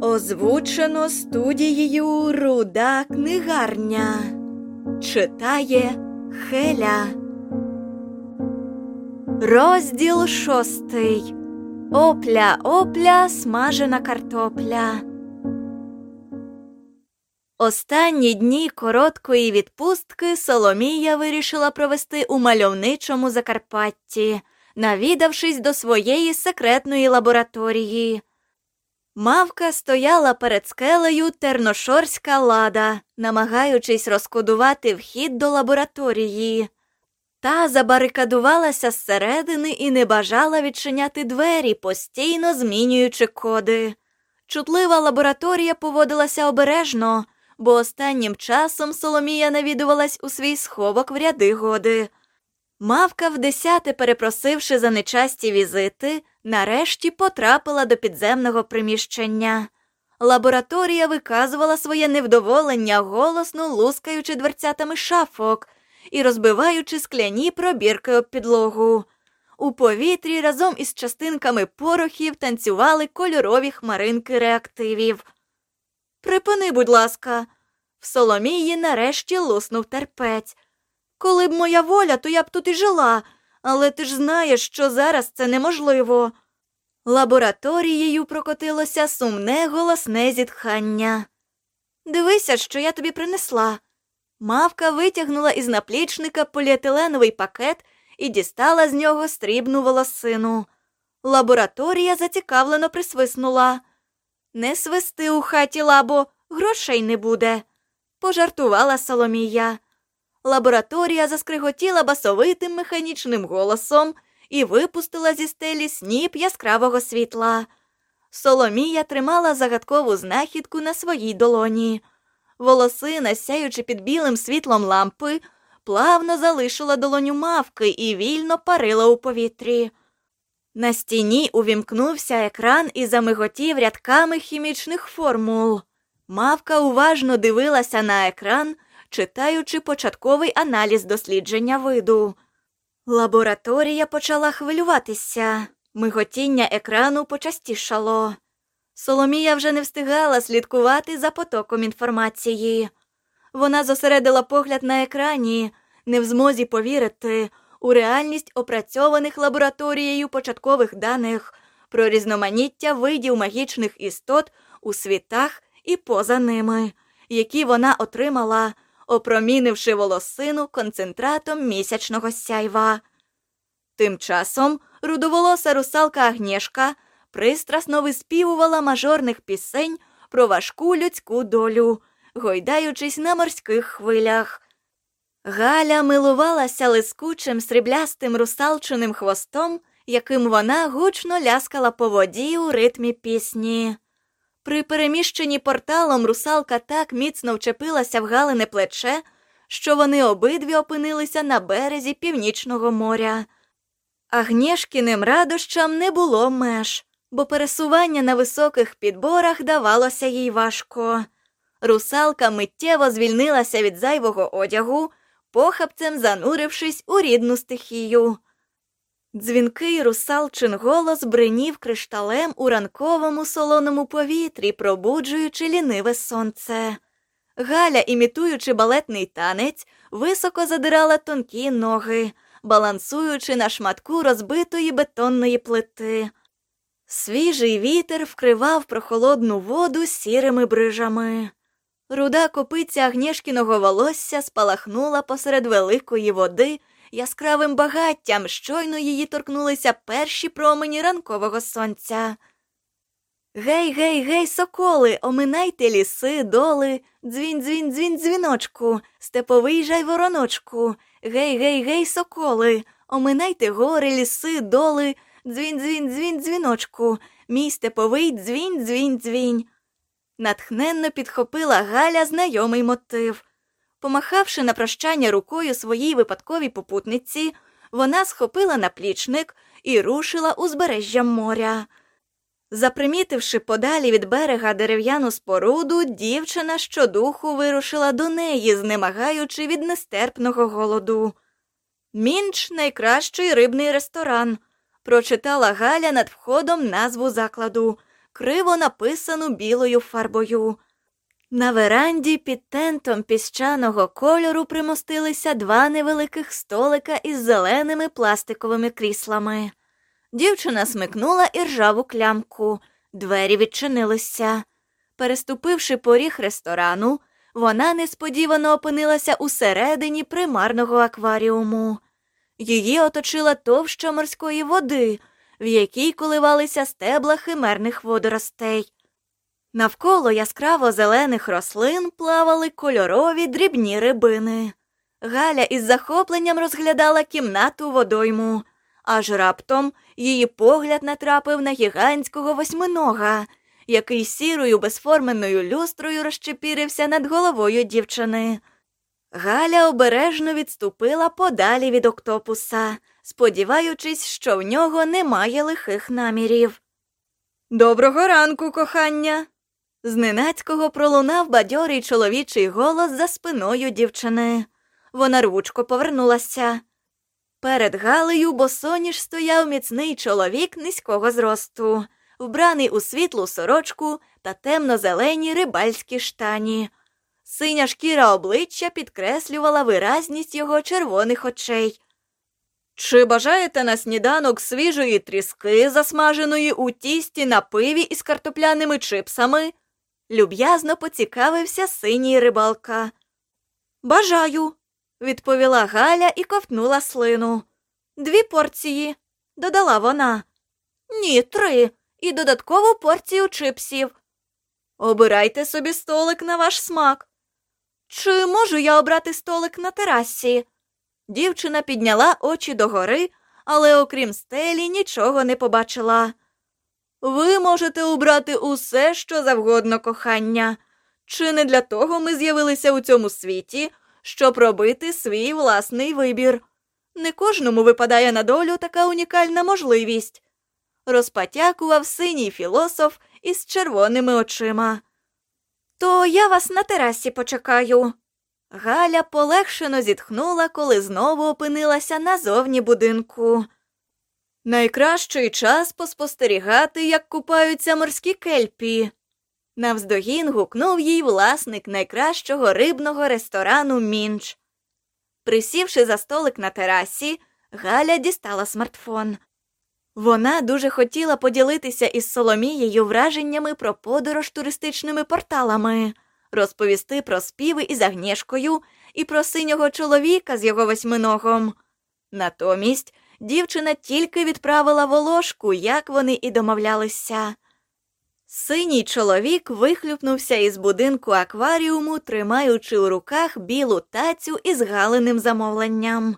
Озвучено студією Руда книгарня. Читає Хеля. Розділ шостий. Опля, опля, смажена картопля. Останні дні короткої відпустки Соломія вирішила провести у мальовничому Закарпатті, навідавшись до своєї секретної лабораторії. Мавка стояла перед скелею терношорська лада, намагаючись розкодувати вхід до лабораторії. Та забарикадувалася зсередини і не бажала відчиняти двері, постійно змінюючи коди. Чутлива лабораторія поводилася обережно, бо останнім часом Соломія навідувалась у свій сховок в ряди годи. Мавка, вдесяте перепросивши за нечасті візити, нарешті потрапила до підземного приміщення. Лабораторія виказувала своє невдоволення, голосно лускаючи дверцятами шафок і розбиваючи скляні пробірки об підлогу. У повітрі разом із частинками порохів танцювали кольорові хмаринки реактивів. Припини, будь ласка, в Соломії нарешті луснув терпець. Коли б моя воля, то я б тут і жила, але ти ж знаєш, що зараз це неможливо. Лабораторією прокотилося сумне голосне зітхання. Дивися, що я тобі принесла. Мавка витягнула із наплічника поліетиленовий пакет і дістала з нього стрібну волосину. Лабораторія зацікавлено присвиснула. Не свисти у хаті, лабо, грошей не буде, пожартувала Соломія. Лабораторія заскриготіла басовитим механічним голосом і випустила зі стелі сніп яскравого світла. Соломія тримала загадкову знахідку на своїй долоні. Волосина, сяючи під білим світлом лампи, плавно залишила долоню мавки і вільно парила у повітрі. На стіні увімкнувся екран і замиготів рядками хімічних формул. Мавка уважно дивилася на екран, читаючи початковий аналіз дослідження виду. Лабораторія почала хвилюватися. Миготіння екрану почастішало. Соломія вже не встигала слідкувати за потоком інформації. Вона зосередила погляд на екрані, не в змозі повірити у реальність опрацьованих лабораторією початкових даних про різноманіття видів магічних істот у світах і поза ними, які вона отримала, опромінивши волосину концентратом місячного сяйва. Тим часом рудоволоса русалка Агнєшка пристрасно виспівувала мажорних пісень про важку людську долю, гойдаючись на морських хвилях. Галя милувалася лискучим сріблястим русалчиним хвостом, яким вона гучно ляскала по воді у ритмі пісні. При переміщенні порталом русалка так міцно вчепилася в Галине плече, що вони обидві опинилися на березі північного моря. Агнєшкіним радощам не було меж, бо пересування на високих підборах давалося їй важко. Русалка миттєво звільнилася від зайвого одягу, похапцем занурившись у рідну стихію. Дзвінкий русалчин голос бринів кришталем у ранковому солоному повітрі, пробуджуючи ліниве сонце. Галя, імітуючи балетний танець, високо задирала тонкі ноги, балансуючи на шматку розбитої бетонної плити. Свіжий вітер вкривав прохолодну воду сірими брижами. Руда копиця Агнєшкіного волосся спалахнула посеред великої води яскравим багаттям, щойно її торкнулися перші промені ранкового сонця. Гей, гей, гей, соколи, оминайте ліси, доли, дзвінь, дзвінь, дзвінь, дзвіночку, степовий жайвороночку, гей, гей, гей, соколи, оминайте гори, ліси, доли, дзвінь, дзвінь, дзвінь, дзвіночку, мій степовий дзвінь, дзвінь, дзвінь. Натхненно підхопила Галя знайомий мотив. Помахавши на прощання рукою своїй випадковій попутниці, вона схопила наплічник і рушила узбережжям моря. Запримітивши подалі від берега дерев'яну споруду, дівчина щодуху вирушила до неї, знемагаючи від нестерпного голоду. Мінч найкращий рибний ресторан, прочитала Галя над входом назву закладу, криво написану білою фарбою. На веранді під тентом піщаного кольору примостилися два невеликих столика із зеленими пластиковими кріслами. Дівчина смикнула іржаву клямку, двері відчинилися. Переступивши поріг ресторану, вона несподівано опинилася усередині примарного акваріуму. Її оточила товща морської води, в якій коливалися стебла химерних водоростей. Навколо яскраво зелених рослин плавали кольорові дрібні рибини. Галя із захопленням розглядала кімнату водойму, аж раптом її погляд натрапив на гігантського восьминога, який сірою безформеною люстрою розчепірився над головою дівчини. Галя обережно відступила подалі від октопуса, сподіваючись, що в нього немає лихих намірів. Доброго ранку, кохання. Зненацького пролунав бадьорий чоловічий голос за спиною дівчини. Вона рвучко повернулася. Перед Галею босоніж стояв міцний чоловік низького зросту, вбраний у світлу сорочку та темно-зелені рибальські штані. Синя шкіра обличчя підкреслювала виразність його червоних очей. Чи бажаєте на сніданок свіжої тріски, засмаженої у тісті на пиві із картопляними чипсами? Люб'язно поцікавився синій рибалка. Бажаю, відповіла Галя і ковтнула слину. Дві порції, додала вона. Ні, три, і додаткову порцію чипсів. Обирайте собі столик на ваш смак. Чи можу я обрати столик на терасі? Дівчина підняла очі догори, але окрім стелі нічого не побачила. Ви можете обрати усе, що завгодно кохання. Чи не для того ми з'явилися у цьому світі, щоб робити свій власний вибір? Не кожному випадає на долю така унікальна можливість. Розпатякував синій філософ із червоними очима. То я вас на терасі почекаю. Галя полегшено зітхнула, коли знову опинилася назовні будинку. Найкращий час поспостерігати, як купаються морські кельпі. Навздогін гукнув їй власник найкращого рибного ресторану Мінч. Присівши за столик на терасі, Галя дістала смартфон. Вона дуже хотіла поділитися із Соломією враженнями про подорож туристичними порталами, розповісти про співи із Агнєшкою і про синього чоловіка з його восьминогом. Натомість дівчина тільки відправила волошку, як вони і домовлялися. Синій чоловік вихлюпнувся із будинку акваріуму, тримаючи у руках білу тацю із галеним замовленням.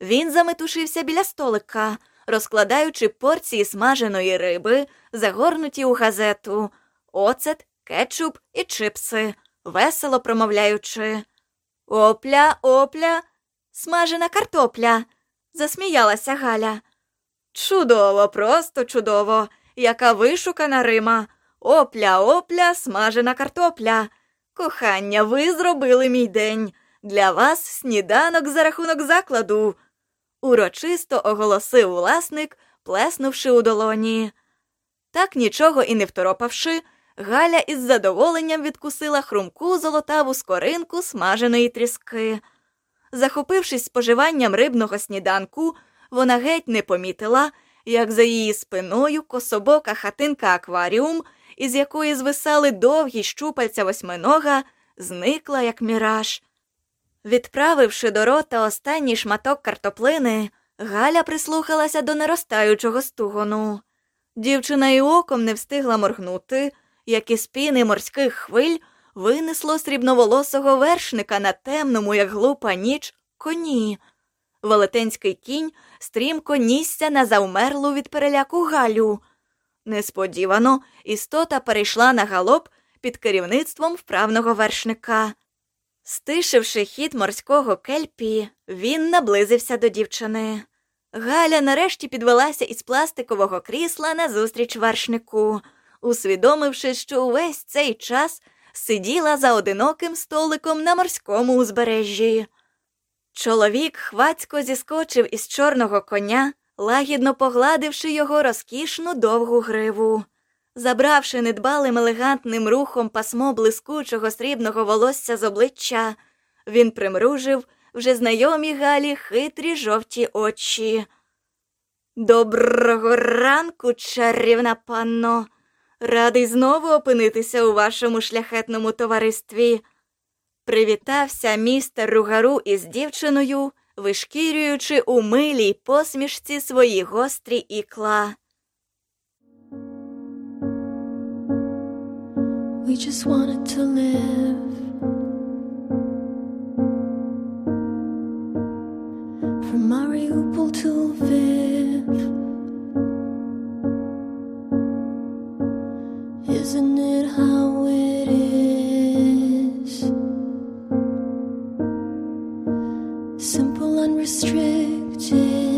Він заметушився біля столика, розкладаючи порції смаженої риби, загорнуті у газету, оцет, кетчуп і чипси, весело промовляючи. Опля, опля, смажена картопля засміялася Галя. Чудово, просто чудово, яка вишукана Рима. Опля, опля, смажена картопля. Кохання, ви зробили мій день. Для вас сніданок за рахунок закладу. Урочисто оголосив власник, плеснувши у долоні. Так нічого і не второпавши, Галя із задоволенням відкусила хрумку золотаву скоринку смаженої тріски. Захопившись споживанням рибного сніданку, вона геть не помітила, як за її спиною кособока хатинка акваріум, із якої звисали довгі щупальця восьминога, зникла, як міраж. Відправивши до рота останній шматок картоплини, Галя прислухалася до наростаючого стугону. Дівчина й оком не встигла моргнути, як із піни морських хвиль винесло срібноволосого вершника на темному, як глупа ніч, коні. Велетенський кінь стрімко нісся на завмерлу від переляку Галю. Несподівано істота перейшла на галоп, під керівництвом вправного вершника. Стишивши хід морського кельпі, він наблизився до дівчини. Галя нарешті підвелася із пластикового крісла назустріч вершнику, усвідомивши, що увесь цей час сиділа за одиноким столиком на морському узбережжі. Чоловік хвацько зіскочив із чорного коня, лагідно погладивши його розкішну довгу гриву. Забравши недбалим елегантним рухом пасмо блискучого срібного волосся з обличчя, він примружив вже знайомі Галі хитрі жовті очі. Доброго ранку, чарівна панно. Радий знову опинитися у вашому шляхетному товаристві. Привітався містер Ругару із дівчиною, вишкірюючи у милій посмішці свої гострі ікла. We just wanted to live. From Mariupol to Lviv. Isn't it how it is? Simple, unrestricted.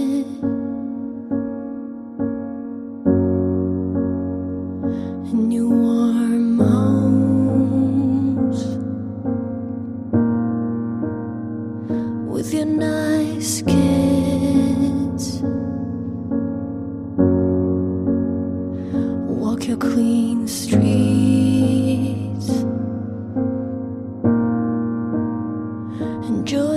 Enjoy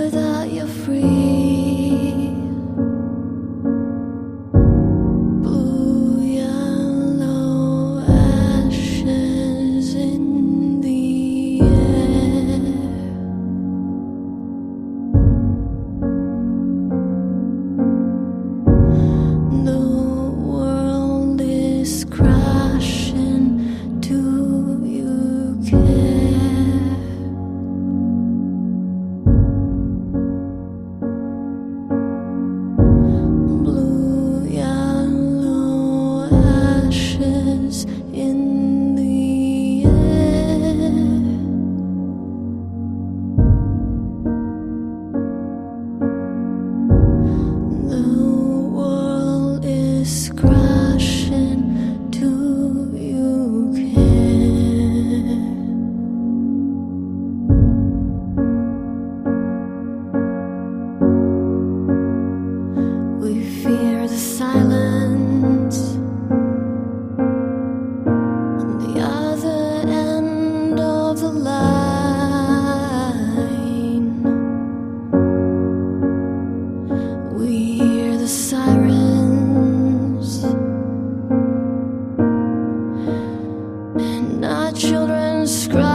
children scream.